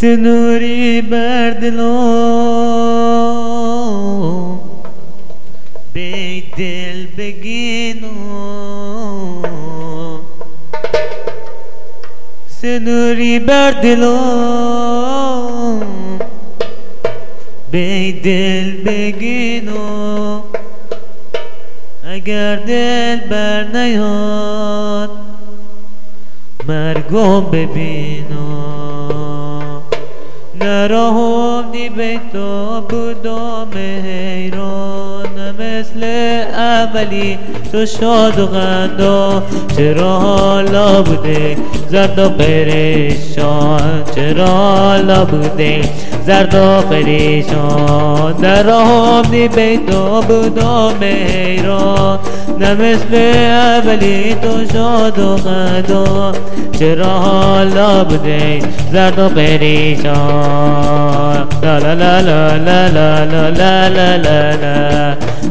से नूरी बदलो बे दिल बेगिनो से नूरी बदलो बे दिल बेगिनो अगर दिल बरनयात گم ببینم. نراهم دی بیتا بودم حیران مثل اولی تو شاد و غندا. چرا حالا بوده زرد و پریشان چرا لب بوده زرد و پریشان در آم دی بیدا بودم حیران نمیس به اولی تو شاد و خدا چرا لب بوده زرد و پریشان لا لا لا لا لا لا لا لا لا لا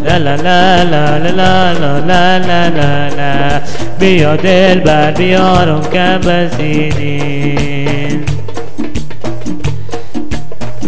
لا لا لا لا لا لا لا لا بیا دل بر بیارم کم بسیدیم